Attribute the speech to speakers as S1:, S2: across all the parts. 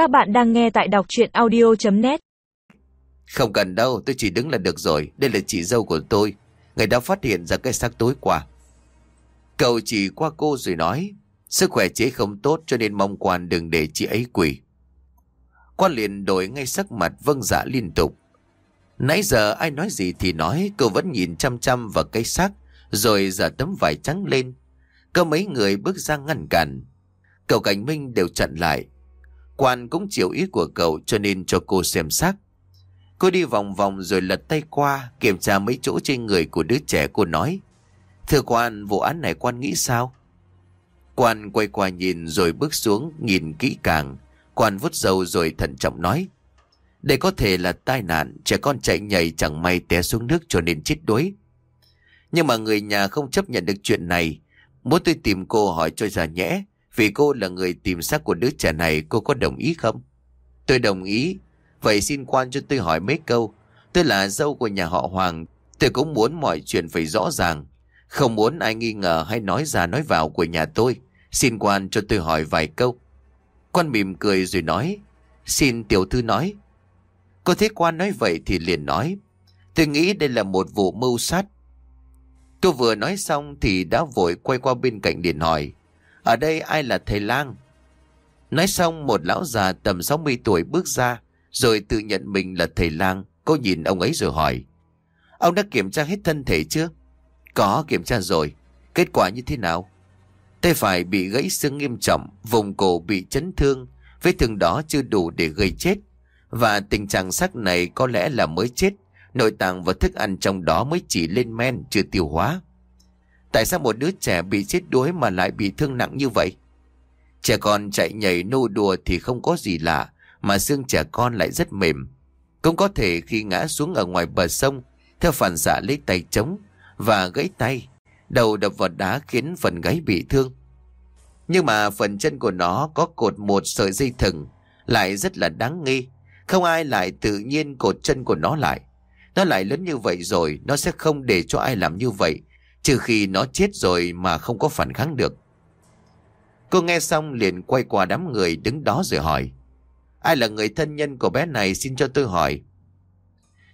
S1: Các bạn đang nghe tại đọc chuyện audio.net
S2: Không cần đâu, tôi chỉ đứng là được rồi. Đây là chị dâu của tôi. Người đã phát hiện ra cái xác tối qua. Cậu chỉ qua cô rồi nói, sức khỏe chị không tốt cho nên mong quan đừng để chị ấy quỷ. Quan liền đổi ngay sắc mặt vâng dạ liên tục. Nãy giờ ai nói gì thì nói, cô vẫn nhìn chăm chăm vào cái xác, rồi giờ tấm vải trắng lên. Có mấy người bước ra ngăn cản. Cậu Cảnh Minh đều chặn lại. Quan cũng chịu ý của cậu cho nên cho cô xem xác. Cô đi vòng vòng rồi lật tay qua, kiểm tra mấy chỗ trên người của đứa trẻ cô nói. Thưa quan, vụ án này quan nghĩ sao? Quan quay qua nhìn rồi bước xuống, nhìn kỹ càng. Quan vút dầu rồi thận trọng nói. Đây có thể là tai nạn, trẻ con chạy nhảy chẳng may té xuống nước cho nên chết đuối. Nhưng mà người nhà không chấp nhận được chuyện này. Muốn tôi tìm cô hỏi cho ra nhẽ, vì cô là người tìm xác của đứa trẻ này, cô có đồng ý không? Tôi đồng ý. Vậy xin quan cho tôi hỏi mấy câu. Tôi là dâu của nhà họ Hoàng. Tôi cũng muốn mọi chuyện phải rõ ràng. Không muốn ai nghi ngờ hay nói ra nói vào của nhà tôi. Xin quan cho tôi hỏi vài câu. Quan mỉm cười rồi nói. Xin tiểu thư nói. Cô thấy quan nói vậy thì liền nói. Tôi nghĩ đây là một vụ mưu sát. tôi vừa nói xong thì đã vội quay qua bên cạnh điện hỏi. Ở đây ai là thầy lang? Nói xong một lão già tầm 60 tuổi bước ra, rồi tự nhận mình là thầy lang. Cô nhìn ông ấy rồi hỏi. Ông đã kiểm tra hết thân thể chưa? Có kiểm tra rồi. Kết quả như thế nào? Tay phải bị gãy xương nghiêm trọng, vùng cổ bị chấn thương, vết thương đó chưa đủ để gây chết. Và tình trạng xác này có lẽ là mới chết, nội tạng và thức ăn trong đó mới chỉ lên men chưa tiêu hóa. Tại sao một đứa trẻ bị chết đuối mà lại bị thương nặng như vậy? Trẻ con chạy nhảy nô đùa thì không có gì lạ, mà xương trẻ con lại rất mềm. Cũng có thể khi ngã xuống ở ngoài bờ sông, theo phản xạ lấy tay chống và gãy tay, đầu đập vào đá khiến phần gáy bị thương. Nhưng mà phần chân của nó có cột một sợi dây thừng, lại rất là đáng nghi. Không ai lại tự nhiên cột chân của nó lại. Nó lại lớn như vậy rồi, nó sẽ không để cho ai làm như vậy, Trừ khi nó chết rồi mà không có phản kháng được. Cô nghe xong liền quay qua đám người đứng đó rồi hỏi, Ai là người thân nhân của bé này xin cho tôi hỏi?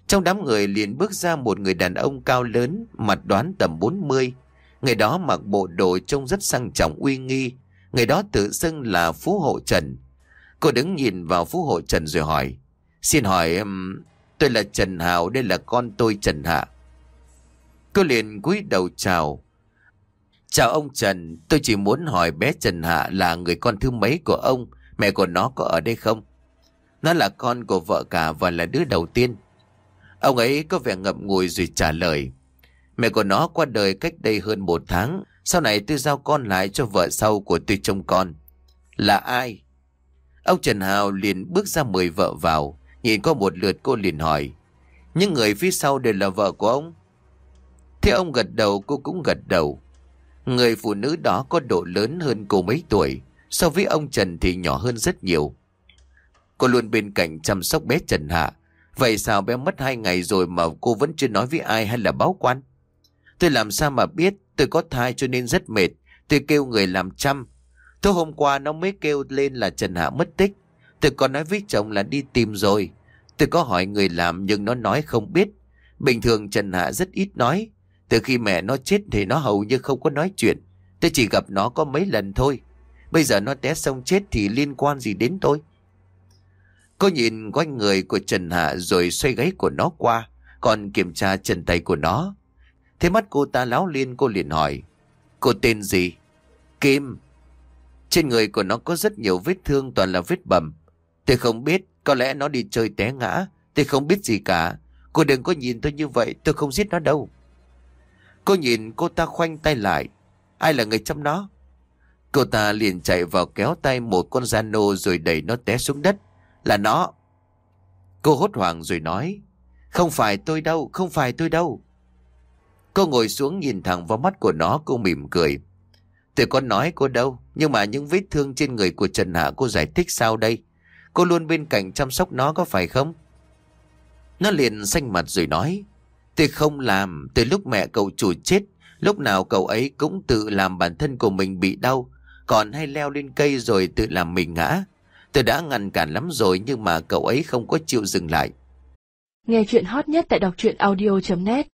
S2: Trong đám người liền bước ra một người đàn ông cao lớn, Mặt đoán tầm 40 Người đó mặc bộ đồ trông rất sang trọng uy nghi. Người đó tự xưng là Phú Hộ Trần. Cô đứng nhìn vào Phú Hộ Trần rồi hỏi, Xin hỏi Tôi là Trần Hào Đây là con tôi Trần Hạ? Cô liền cúi đầu chào. Chào ông Trần, tôi chỉ muốn hỏi bé Trần Hạ là người con thứ mấy của ông, mẹ của nó có ở đây không? Nó là con của vợ cả và là đứa đầu tiên. Ông ấy có vẻ ngậm ngùi rồi trả lời. Mẹ của nó qua đời cách đây hơn một tháng, sau này tôi giao con lại cho vợ sau của tôi trông con. Là ai? Ông Trần Hào liền bước ra mời vợ vào, nhìn qua một lượt cô liền hỏi. Những người phía sau đều là vợ của ông? Thế ông gật đầu cô cũng gật đầu. Người phụ nữ đó có độ lớn hơn cô mấy tuổi, so với ông Trần thì nhỏ hơn rất nhiều. Cô luôn bên cạnh chăm sóc bé Trần Hạ. Vậy sao bé mất hai ngày rồi mà cô vẫn chưa nói với ai hay là báo quan? Tôi làm sao mà biết tôi có thai cho nên rất mệt. Tôi kêu người làm chăm. Thôi hôm qua nó mới kêu lên là Trần Hạ mất tích. Tôi còn nói với chồng là đi tìm rồi. Tôi có hỏi người làm nhưng nó nói không biết. Bình thường Trần Hạ rất ít nói. Từ khi mẹ nó chết thì nó hầu như không có nói chuyện. Tôi chỉ gặp nó có mấy lần thôi. Bây giờ nó té xong chết thì liên quan gì đến tôi? Cô nhìn quanh người của Trần Hạ rồi xoay gáy của nó qua, còn kiểm tra chân tay của nó. Thế mắt cô ta láo liên cô liền hỏi. Cô tên gì? Kim. Trên người của nó có rất nhiều vết thương toàn là vết bầm. Tôi không biết, có lẽ nó đi chơi té ngã. Tôi không biết gì cả. Cô đừng có nhìn tôi như vậy, tôi không giết nó đâu. Cô nhìn cô ta khoanh tay lại. Ai là người chăm nó? Cô ta liền chạy vào kéo tay một con Zano rồi đẩy nó té xuống đất. Là nó. Cô hốt hoảng rồi nói. Không phải tôi đâu, không phải tôi đâu. Cô ngồi xuống nhìn thẳng vào mắt của nó, cô mỉm cười. Tôi có nói cô đâu, nhưng mà những vết thương trên người của Trần Hạ cô giải thích sao đây? Cô luôn bên cạnh chăm sóc nó có phải không? Nó liền xanh mặt rồi nói. Tôi không làm, từ lúc mẹ cậu chủ chết, lúc nào cậu ấy cũng tự làm bản thân của mình bị đau, còn hay leo lên cây rồi tự làm mình ngã. Tôi đã ngăn cản lắm rồi nhưng mà cậu ấy không có chịu dừng lại.
S3: Nghe chuyện hot nhất tại đọc truyện audio.net